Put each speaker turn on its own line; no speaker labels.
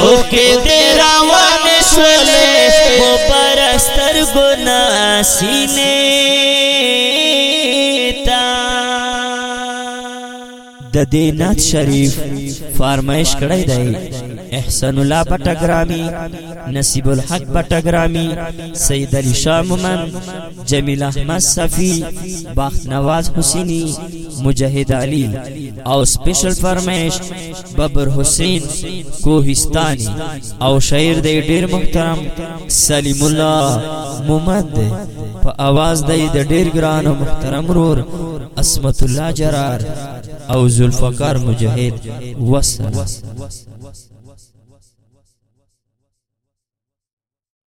او کې دې روان شولې مو پرستر ګنا سینې تا د دې نات شریف فرمایش کړی دی احسن الله پټګرامي نصیب الحق پټګرامي سید علی شاه مومن جمیل احمد صفی باخت نواز حسینی مجاهد علی او سپیشل فرمایش ببر حسین کوهستانی او شاعر دی ډیر محترم سلیم الله مومند دی په आवाज دی د ډیر ګران او محترم رور اسمت الله جرار او ذوالفقار مجاهد وسلام